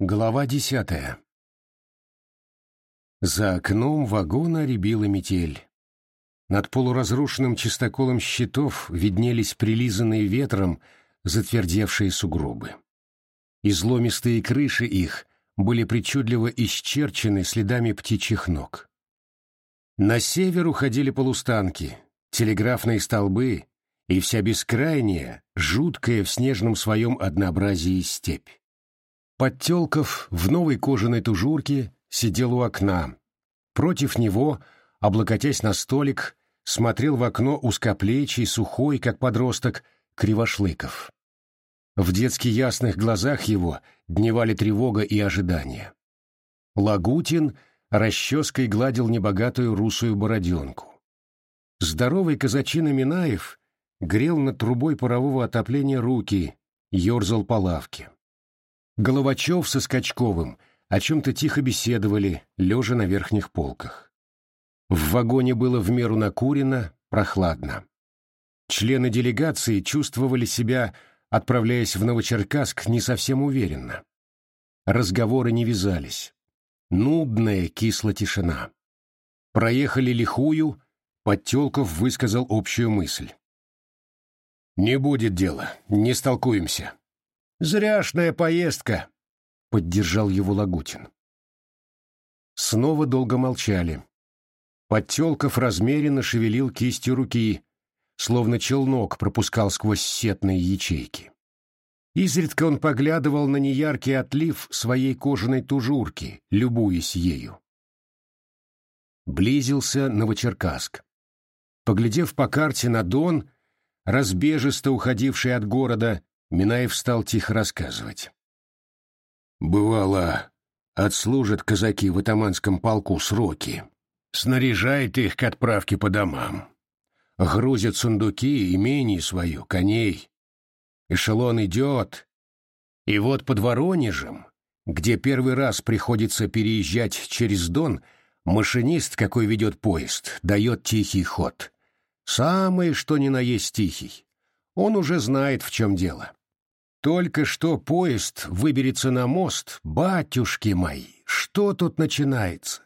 Глава десятая За окном вагона рябила метель. Над полуразрушенным чистоколом щитов виднелись прилизанные ветром затвердевшие сугробы. Изломистые крыши их были причудливо исчерчены следами птичьих ног. На север уходили полустанки, телеграфные столбы и вся бескрайняя, жуткая в снежном своем однообразии степь. Подтелков в новой кожаной тужурке сидел у окна. Против него, облокотясь на столик, смотрел в окно узкоплечий, сухой, как подросток, Кривошлыков. В детски ясных глазах его дневали тревога и ожидание. Лагутин расческой гладил небогатую русую бороденку. Здоровый казачина Минаев грел над трубой парового отопления руки, ерзал по лавке. Головачев со Скачковым о чем-то тихо беседовали, лежа на верхних полках. В вагоне было в меру накурено, прохладно. Члены делегации чувствовали себя, отправляясь в Новочеркасск, не совсем уверенно. Разговоры не вязались. Нудная кисла тишина. Проехали лихую, Подтелков высказал общую мысль. «Не будет дела, не столкуемся. «Зряшная поездка», — поддержал его Лагутин. Снова долго молчали. Подтелков размеренно шевелил кистью руки, словно челнок пропускал сквозь сетные ячейки. Изредка он поглядывал на неяркий отлив своей кожаной тужурки, любуясь ею. Близился Новочеркасск. Поглядев по карте на Дон, разбежисто уходивший от города, Минаев стал тихо рассказывать. «Бывало, отслужат казаки в атаманском полку сроки, снаряжает их к отправке по домам, грузят сундуки, имение свое, коней. Эшелон идет, и вот под Воронежем, где первый раз приходится переезжать через Дон, машинист, какой ведет поезд, дает тихий ход. Самое, что ни на есть тихий. Он уже знает, в чем дело. Только что поезд выберется на мост, батюшки мои, что тут начинается?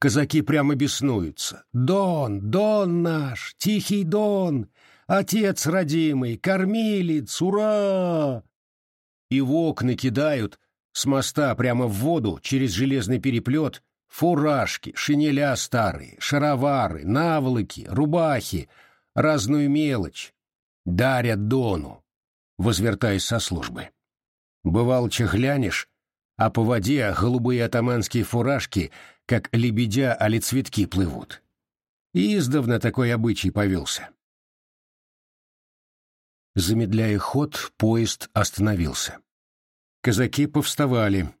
Казаки прямо беснуются. Дон, Дон наш, тихий Дон, отец родимый, кормилец, ура! И в окна кидают с моста прямо в воду через железный переплет фуражки, шинеля старые, шаровары, наволоки, рубахи, разную мелочь. Дарят Дону возвертаясь со службы. Бывал, глянешь, а по воде голубые атаманские фуражки, как лебедя, али цветки плывут. И издавна такой обычай повелся. Замедляя ход, поезд остановился. Казаки повставали.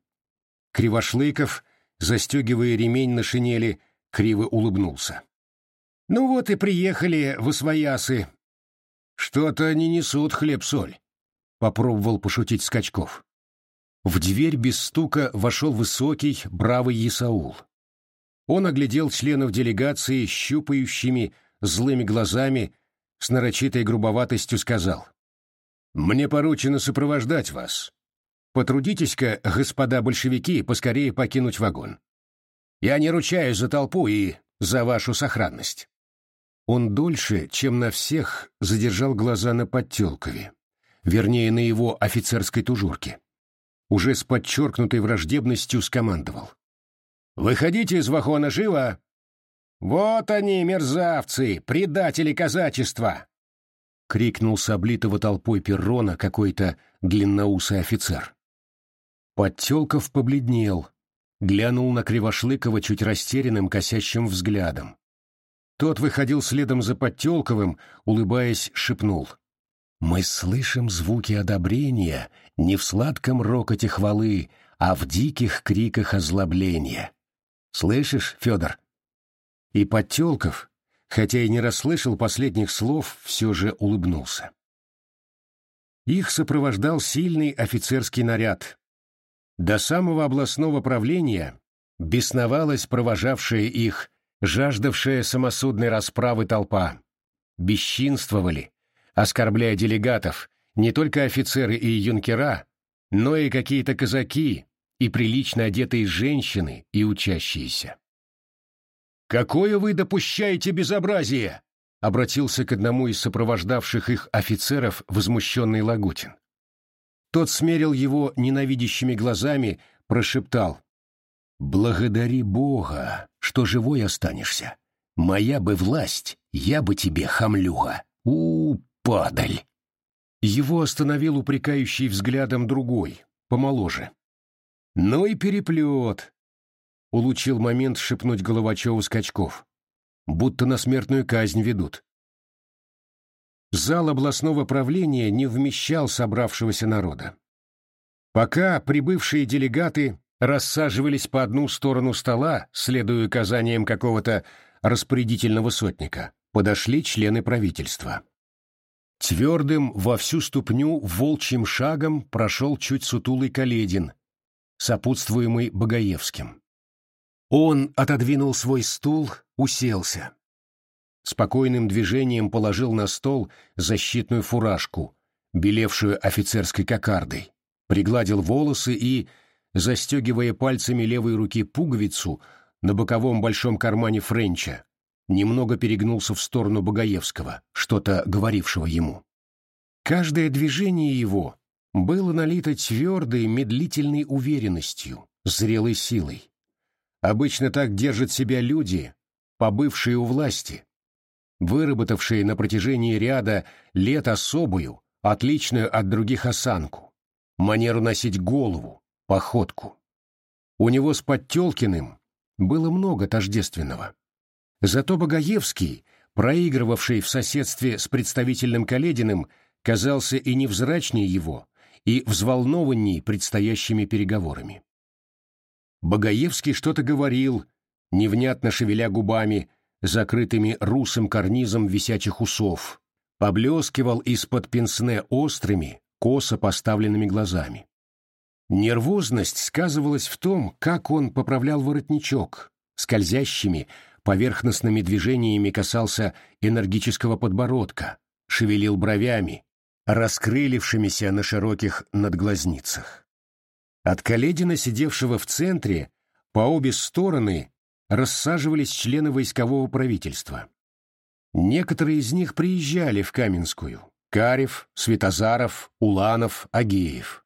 Кривошлыков, застегивая ремень на шинели, криво улыбнулся. «Ну вот и приехали в Освоясы. Что-то они несут хлеб-соль попробовал пошутить Скачков. В дверь без стука вошел высокий, бравый Исаул. Он оглядел членов делегации щупающими, злыми глазами, с нарочитой грубоватостью сказал. «Мне поручено сопровождать вас. Потрудитесь-ка, господа большевики, поскорее покинуть вагон. Я не ручаюсь за толпу и за вашу сохранность». Он дольше, чем на всех, задержал глаза на Подтелкове вернее, на его офицерской тужурке. Уже с подчеркнутой враждебностью скомандовал. «Выходите из вагона живо!» «Вот они, мерзавцы, предатели казачества!» — крикнул с облитого толпой перрона какой-то длинноусый офицер. Подтелков побледнел, глянул на Кривошлыкова чуть растерянным косящим взглядом. Тот выходил следом за Подтелковым, улыбаясь, шепнул — мы слышим звуки одобрения не в сладком рокоте хвалы, а в диких криках озлобления. Слышишь, Федор? И Подтелков, хотя и не расслышал последних слов, все же улыбнулся. Их сопровождал сильный офицерский наряд. До самого областного правления бесновалась провожавшая их, жаждавшая самосудной расправы толпа. Бесчинствовали, оскорбляя делегатов, не только офицеры и юнкера, но и какие-то казаки, и прилично одетые женщины и учащиеся. «Какое вы допущаете безобразие!» — обратился к одному из сопровождавших их офицеров возмущенный Лагутин. Тот смерил его ненавидящими глазами, прошептал. «Благодари Бога, что живой останешься. Моя бы власть, я бы тебе хамлюга. У, падаль!» Его остановил упрекающий взглядом другой, помоложе. «Ну и переплет!» — улучил момент шепнуть Головачеву Скачков. «Будто на смертную казнь ведут». Зал областного правления не вмещал собравшегося народа. Пока прибывшие делегаты рассаживались по одну сторону стола, следуя указаниям какого-то распорядительного сотника, подошли члены правительства. Твердым во всю ступню волчьим шагом прошел чуть сутулый Каледин, сопутствуемый Богоевским. Он отодвинул свой стул, уселся спокойным движением положил на стол защитную фуражку, белевшую офицерской кокардой, пригладил волосы и, застегивая пальцами левой руки пуговицу на боковом большом кармане Френча, немного перегнулся в сторону Богоевского, что-то говорившего ему. Каждое движение его было налито твердой, медлительной уверенностью, зрелой силой. Обычно так держат себя люди, побывшие у власти, выработавшие на протяжении ряда лет особую, отличную от других осанку, манеру носить голову, походку. У него с Подтелкиным было много тождественного. Зато Богоевский, проигрывавший в соседстве с представительным Калединым, казался и невзрачнее его, и взволнованней предстоящими переговорами. Богоевский что-то говорил, невнятно шевеля губами, закрытыми русым карнизом висячих усов, поблескивал из-под пенсне острыми, косо поставленными глазами. Нервозность сказывалась в том, как он поправлял воротничок, скользящими, поверхностными движениями касался энергического подбородка, шевелил бровями, раскрылившимися на широких надглазницах. От Каледина, сидевшего в центре, по обе стороны рассаживались члены войскового правительства. Некоторые из них приезжали в Каменскую – Карев, Светозаров, Уланов, Агеев.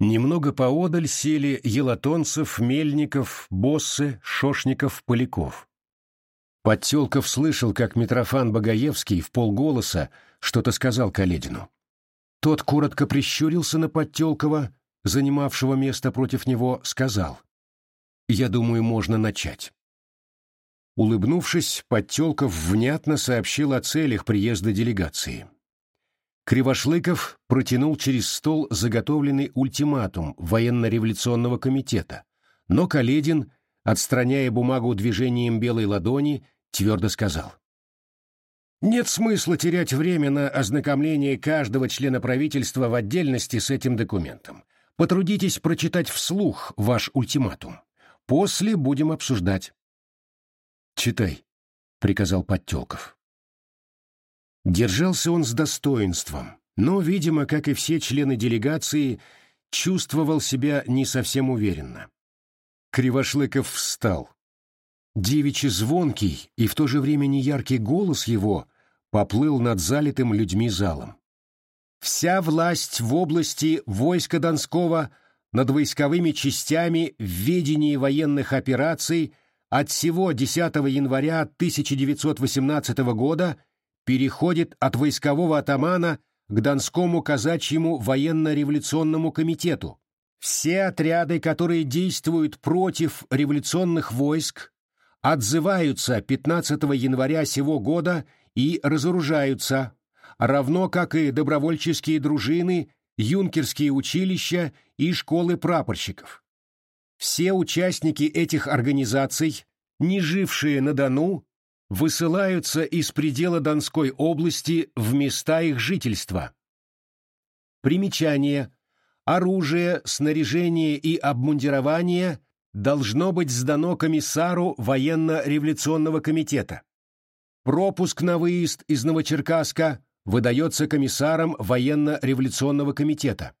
Немного поодаль сели Елатонцев, Мельников, Боссы, Шошников, Поляков. Подтелков слышал, как Митрофан Богоевский в полголоса что-то сказал Каледину. Тот коротко прищурился на Подтелкова, занимавшего место против него, сказал – я думаю, можно начать. Улыбнувшись, Подтелков внятно сообщил о целях приезда делегации. Кривошлыков протянул через стол заготовленный ультиматум военно-революционного комитета, но Каледин, отстраняя бумагу движением белой ладони, твердо сказал. Нет смысла терять время на ознакомление каждого члена правительства в отдельности с этим документом. Потрудитесь прочитать вслух ваш ультиматум. После будем обсуждать. «Читай», — приказал Подтелков. Держался он с достоинством, но, видимо, как и все члены делегации, чувствовал себя не совсем уверенно. Кривошлыков встал. Девичий звонкий и в то же время неяркий голос его поплыл над залитым людьми залом. «Вся власть в области войска Донского над войсковыми частями в ведении военных операций от всего 10 января 1918 года переходит от войскового атамана к Донскому казачьему военно-революционному комитету. Все отряды, которые действуют против революционных войск, отзываются 15 января сего года и разоружаются, равно как и добровольческие дружины юнкерские училища и школы прапорщиков. Все участники этих организаций, не жившие на Дону, высылаются из предела Донской области в места их жительства. Примечание. Оружие, снаряжение и обмундирование должно быть сдано комиссару военно-революционного комитета. Пропуск на выезд из Новочеркасска выдается комиссаром военно-революционного комитета.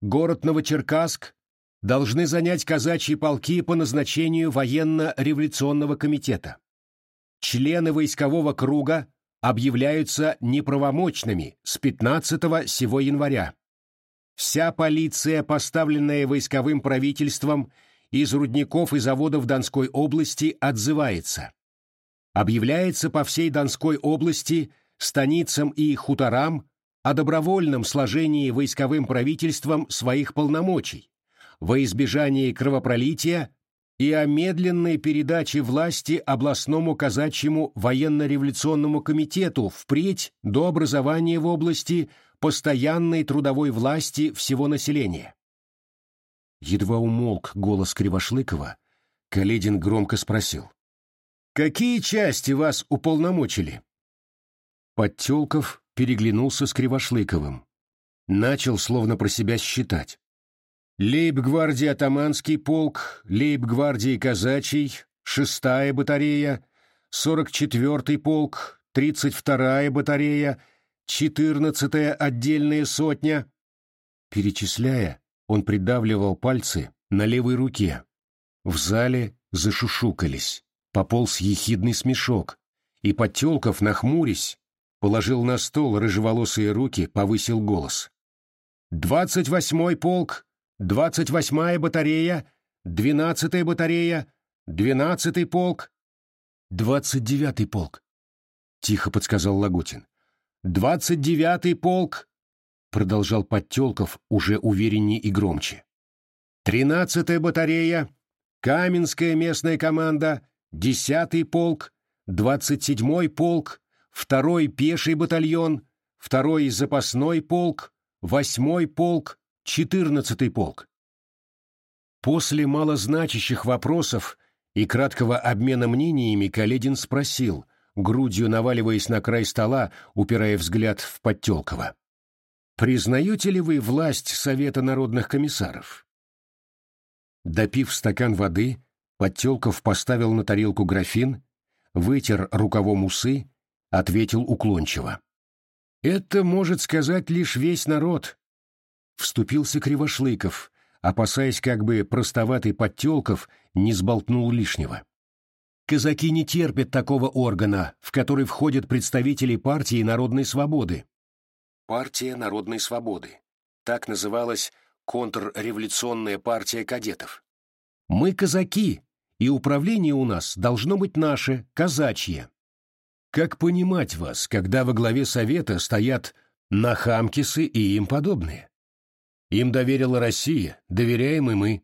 Город Новочеркасск должны занять казачьи полки по назначению военно-революционного комитета. Члены войскового круга объявляются неправомочными с 15 сего января. Вся полиция, поставленная войсковым правительством из рудников и заводов Донской области, отзывается. Объявляется по всей Донской области, станицам и хуторам о добровольном сложении войсковым правительством своих полномочий, во избежание кровопролития и о медленной передаче власти областному казачьему военно-революционному комитету впредь до образования в области постоянной трудовой власти всего населения. Едва умолк голос Кривошлыкова, Каледин громко спросил. «Какие части вас уполномочили?» Подтелков переглянулся с Кривошлыковым. Начал, словно про себя считать. Лейб-гвардии Атаманский полк, лейб-гвардии Казачий, шестая батарея, сорок четвертый полк, тридцать вторая батарея, четырнадцатая отдельная сотня. Перечисляя, он придавливал пальцы на левой руке. В зале зашушукались, пополз ехидный смешок, и Потелков, нахмурясь, положил на стол рыжеволосые руки, повысил голос. «Двадцать восьмой полк, двадцать восьмая батарея, двенадцатая батарея, двенадцатый полк, двадцать девятый полк, — тихо подсказал Лагутин. «Двадцать девятый полк!» — продолжал Подтелков уже увереннее и громче. «Тринадцатая батарея, Каменская местная команда, десятый полк, двадцать седьмой полк, второй пеший батальон, второй запасной полк, восьмой полк, Четырнадцатый полк. После малозначащих вопросов и краткого обмена мнениями Каледин спросил, грудью наваливаясь на край стола, упирая взгляд в Подтелкова. «Признаете ли вы власть Совета народных комиссаров?» Допив стакан воды, Подтелков поставил на тарелку графин, вытер рукавом усы, ответил уклончиво. «Это может сказать лишь весь народ, Вступился Кривошлыков, опасаясь, как бы простоватый Подтелков не сболтнул лишнего. Казаки не терпят такого органа, в который входят представители партии народной свободы. Партия народной свободы. Так называлась контрреволюционная партия кадетов. Мы казаки, и управление у нас должно быть наше, казачье. Как понимать вас, когда во главе совета стоят нахамкисы и им подобные? Им доверила Россия, доверяем и мы.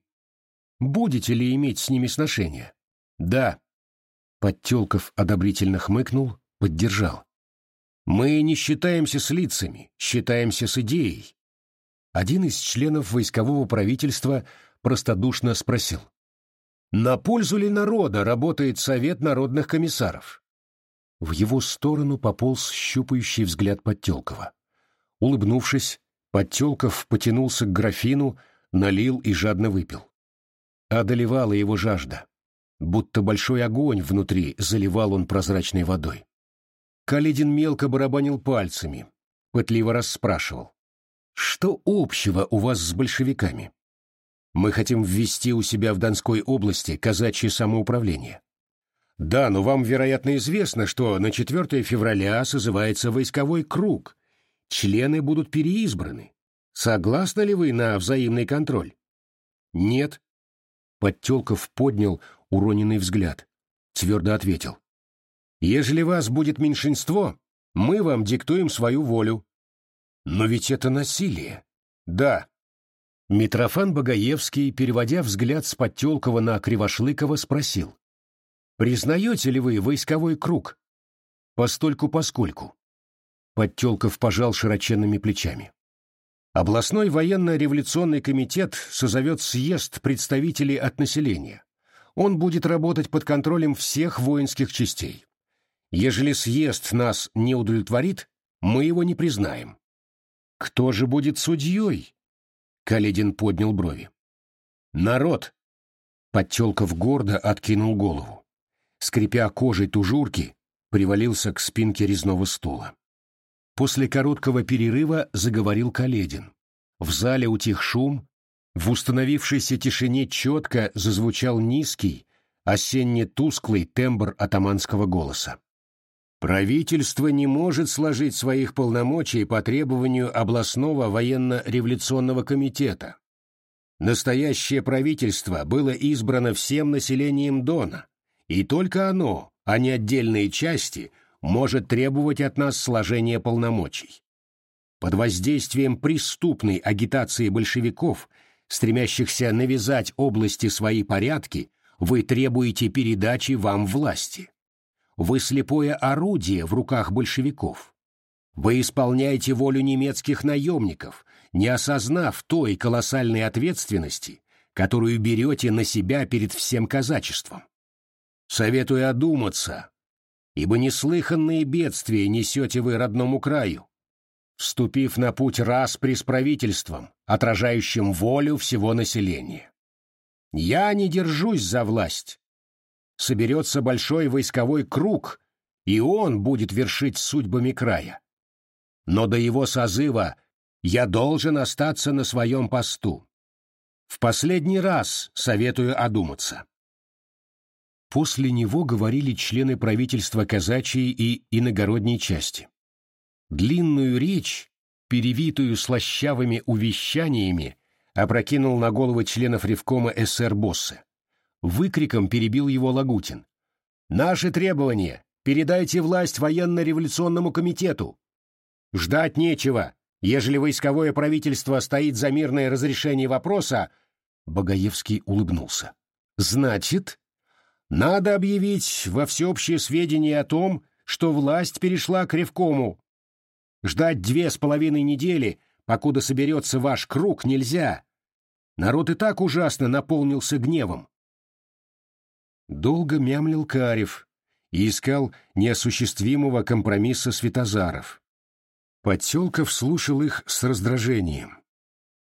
Будете ли иметь с ними сношения? Да. Подтелков одобрительно хмыкнул, поддержал. Мы не считаемся с лицами, считаемся с идеей. Один из членов войскового правительства простодушно спросил. На пользу ли народа работает Совет народных комиссаров? В его сторону пополз щупающий взгляд Подтелкова. Улыбнувшись, Подтелков потянулся к графину, налил и жадно выпил. Одолевала его жажда. Будто большой огонь внутри заливал он прозрачной водой. Каледин мелко барабанил пальцами, пытливо расспрашивал. «Что общего у вас с большевиками? Мы хотим ввести у себя в Донской области казачье самоуправление. Да, но вам, вероятно, известно, что на 4 февраля созывается войсковой круг, члены будут переизбраны. Согласны ли вы на взаимный контроль? Нет. Подтелков поднял уроненный взгляд. Твердо ответил. Ежели вас будет меньшинство, мы вам диктуем свою волю. Но ведь это насилие. Да. Митрофан Богоевский, переводя взгляд с Подтелкова на Кривошлыкова, спросил. «Признаете ли вы войсковой круг?» «Постольку-поскольку». Подтелков пожал широченными плечами. Областной военно-революционный комитет созовет съезд представителей от населения. Он будет работать под контролем всех воинских частей. Ежели съезд нас не удовлетворит, мы его не признаем. Кто же будет судьей? Каледин поднял брови. Народ. Подтелков гордо откинул голову. Скрипя кожей тужурки, привалился к спинке резного стула. После короткого перерыва заговорил Каледин. В зале утих шум, В установившейся тишине четко зазвучал низкий, осенне-тусклый тембр атаманского голоса. Правительство не может сложить своих полномочий по требованию областного военно-революционного комитета. Настоящее правительство было избрано всем населением Дона, и только оно, а не отдельные части, может требовать от нас сложения полномочий. Под воздействием преступной агитации большевиков, стремящихся навязать области свои порядки, вы требуете передачи вам власти. Вы слепое орудие в руках большевиков. Вы исполняете волю немецких наемников, не осознав той колоссальной ответственности, которую берете на себя перед всем казачеством. Советую одуматься, ибо неслыханные бедствия несете вы родному краю, вступив на путь распри с правительством, отражающим волю всего населения. Я не держусь за власть. Соберется большой войсковой круг, и он будет вершить судьбами края. Но до его созыва я должен остаться на своем посту. В последний раз советую одуматься. После него говорили члены правительства казачьей и иногородней части. Длинную речь, перевитую слащавыми увещаниями, опрокинул на головы членов Ревкома СР Боссе. Выкриком перебил его Лагутин. «Наши требования! Передайте власть военно-революционному комитету! Ждать нечего! Ежели войсковое правительство стоит за мирное разрешение вопроса...» Богоевский улыбнулся. «Значит, надо объявить во всеобщее сведения о том, что власть перешла к Ревкому. Ждать две с половиной недели, покуда соберется ваш круг, нельзя. Народ и так ужасно наполнился гневом. Долго мямлил Карев и искал неосуществимого компромисса Светозаров. Подселков слушал их с раздражением.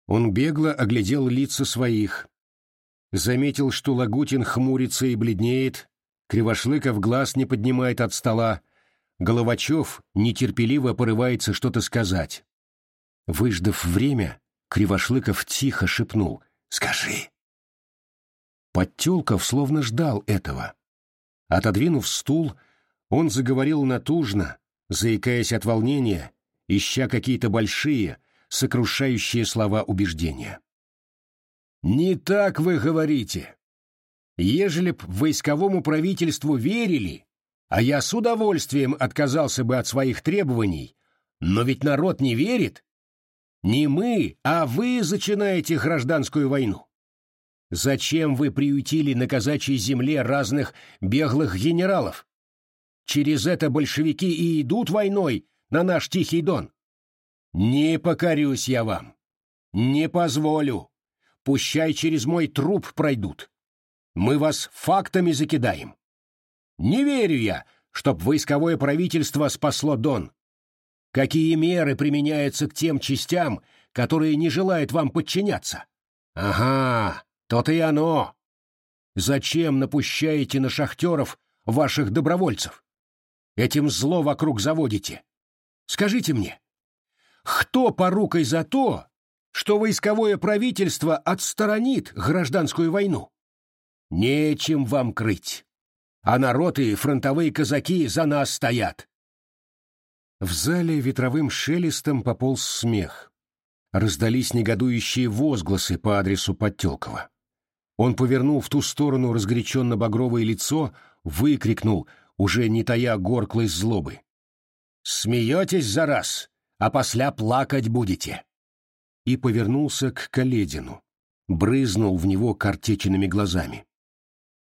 Он бегло оглядел лица своих. Заметил, что Лагутин хмурится и бледнеет, Кривошлыков глаз не поднимает от стола, Головачев нетерпеливо порывается что-то сказать. Выждав время, Кривошлыков тихо шепнул «Скажи». Подтелков словно ждал этого. Отодвинув стул, он заговорил натужно, заикаясь от волнения, ища какие-то большие, сокрушающие слова убеждения. «Не так вы говорите. Ежели б войсковому правительству верили, а я с удовольствием отказался бы от своих требований, но ведь народ не верит, не мы, а вы зачинаете гражданскую войну. Зачем вы приютили на казачьей земле разных беглых генералов? Через это большевики и идут войной на наш Тихий Дон. Не покорюсь я вам. Не позволю. Пущай через мой труп пройдут. Мы вас фактами закидаем. Не верю я, чтоб войсковое правительство спасло Дон. Какие меры применяются к тем частям, которые не желают вам подчиняться? Ага, то-то и оно. Зачем напущаете на шахтеров ваших добровольцев? Этим зло вокруг заводите. Скажите мне, кто порукой за то, что войсковое правительство отсторонит гражданскую войну? Нечем вам крыть. А народ и фронтовые казаки за нас стоят. В зале ветровым шелестом пополз смех. Раздались негодующие возгласы по адресу Подтелкова. Он повернул в ту сторону разгоряченно-багровое лицо, выкрикнул, уже не тая горклой злобы. «Смеетесь за раз, а после плакать будете!» И повернулся к Каледину, брызнул в него картеченными глазами.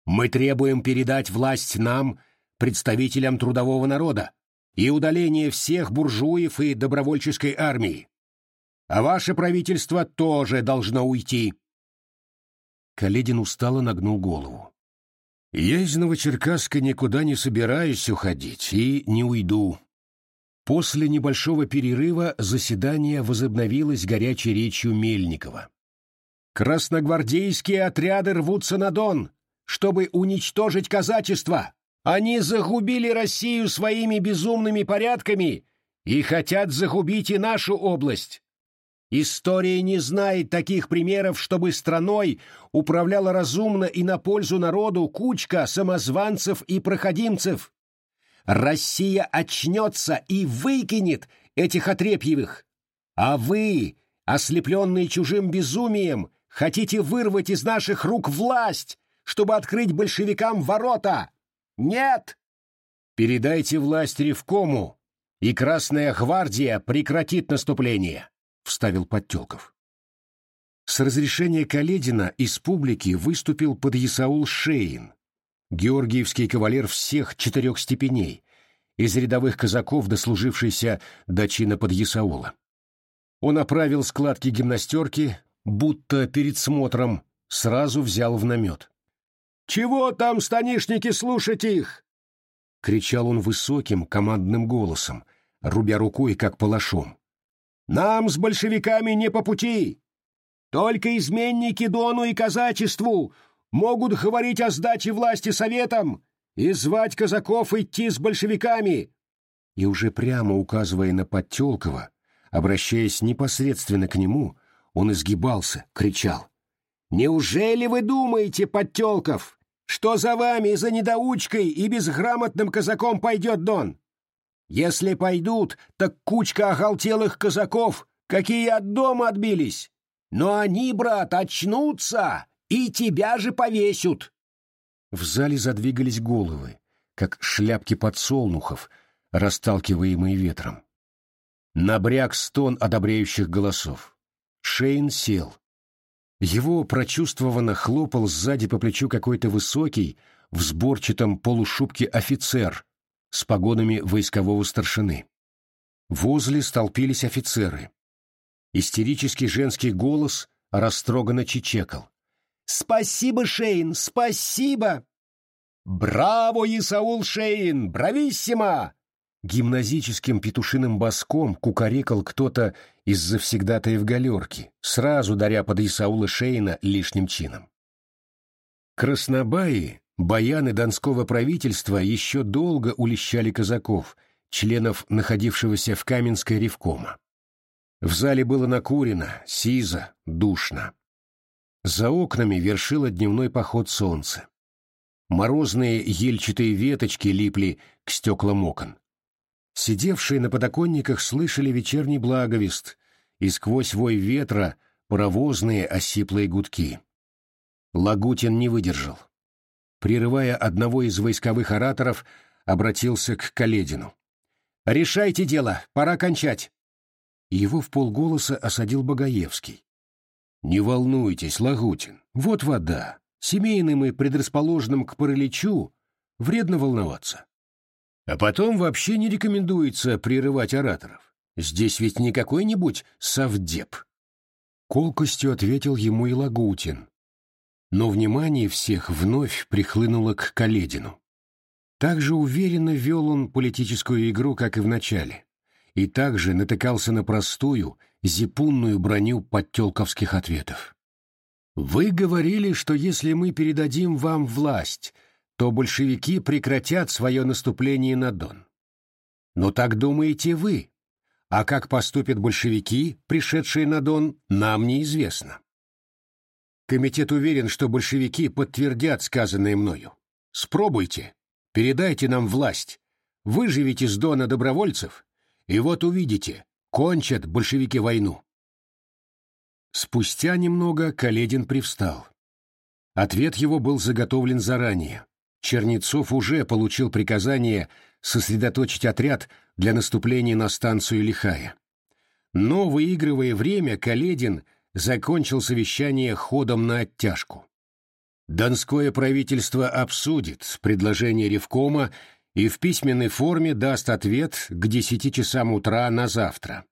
«Мы требуем передать власть нам, представителям трудового народа, и удаление всех буржуев и добровольческой армии. А ваше правительство тоже должно уйти. Каледин устало нагнул голову. Я из Новочеркасска никуда не собираюсь уходить и не уйду. После небольшого перерыва заседание возобновилось горячей речью Мельникова. «Красногвардейские отряды рвутся на Дон, чтобы уничтожить казачество!» Они загубили Россию своими безумными порядками и хотят загубить и нашу область. История не знает таких примеров, чтобы страной управляла разумно и на пользу народу кучка самозванцев и проходимцев. Россия очнется и выкинет этих отрепьевых. А вы, ослепленные чужим безумием, хотите вырвать из наших рук власть, чтобы открыть большевикам ворота. Нет! Передайте власть Ревкому, и Красная Гвардия прекратит наступление. — вставил Подтелков. С разрешения Каледина из публики выступил подъясаул Шейн, георгиевский кавалер всех четырех степеней, из рядовых казаков, дослужившийся до чина подъясаула. Он оправил складки гимнастерки, будто перед смотром, сразу взял в намет. «Чего там, станишники, слушать их?» — кричал он высоким командным голосом, рубя рукой, как палашом. Нам с большевиками не по пути. Только изменники Дону и казачеству могут говорить о сдаче власти советам и звать казаков идти с большевиками. И уже прямо указывая на Подтелкова, обращаясь непосредственно к нему, он изгибался, кричал. «Неужели вы думаете, Подтелков, что за вами, за недоучкой и безграмотным казаком пойдет Дон? Если пойдут, так кучка оголтелых казаков, какие от дома отбились. Но они, брат, очнутся и тебя же повесят. В зале задвигались головы, как шляпки подсолнухов, расталкиваемые ветром. Набряк стон одобряющих голосов. Шейн сел. Его прочувствованно хлопал сзади по плечу какой-то высокий, в сборчатом полушубке офицер с погонами войскового старшины. Возле столпились офицеры. Истерический женский голос растроганно чечекал. «Спасибо, Шейн, спасибо!» «Браво, Исаул Шейн! Брависсимо!» Гимназическим петушиным боском кукарекал кто-то из завсегдатаев галерки, сразу даря под Исаула Шейна лишним чином. Краснобаи Баяны донского правительства еще долго улещали казаков, членов находившегося в Каменской ревкома. В зале было накурено, сизо, душно. За окнами вершило дневной поход солнца. Морозные ельчатые веточки липли к стеклам окон. Сидевшие на подоконниках слышали вечерний благовест, и сквозь вой ветра паровозные осиплые гудки. Лагутин не выдержал прерывая одного из войсковых ораторов, обратился к Каледину. «Решайте дело, пора кончать!» Его в полголоса осадил Богоевский. «Не волнуйтесь, Лагутин, вот вода. Семейным и предрасположенным к параличу вредно волноваться. А потом вообще не рекомендуется прерывать ораторов. Здесь ведь не какой-нибудь совдеп». Колкостью ответил ему и Лагутин, но внимание всех вновь прихлынуло к Каледину. Так же уверенно вел он политическую игру, как и в начале, и также натыкался на простую, зипунную броню подтелковских ответов. «Вы говорили, что если мы передадим вам власть, то большевики прекратят свое наступление на Дон. Но так думаете вы, а как поступят большевики, пришедшие на Дон, нам неизвестно. Комитет уверен, что большевики подтвердят сказанное мною. Спробуйте, передайте нам власть, выживите с Дона добровольцев, и вот увидите, кончат большевики войну. Спустя немного Каледин привстал. Ответ его был заготовлен заранее. Чернецов уже получил приказание сосредоточить отряд для наступления на станцию Лихая. Но, выигрывая время, Каледин — закончил совещание ходом на оттяжку. Донское правительство обсудит предложение Ревкома и в письменной форме даст ответ к десяти часам утра на завтра.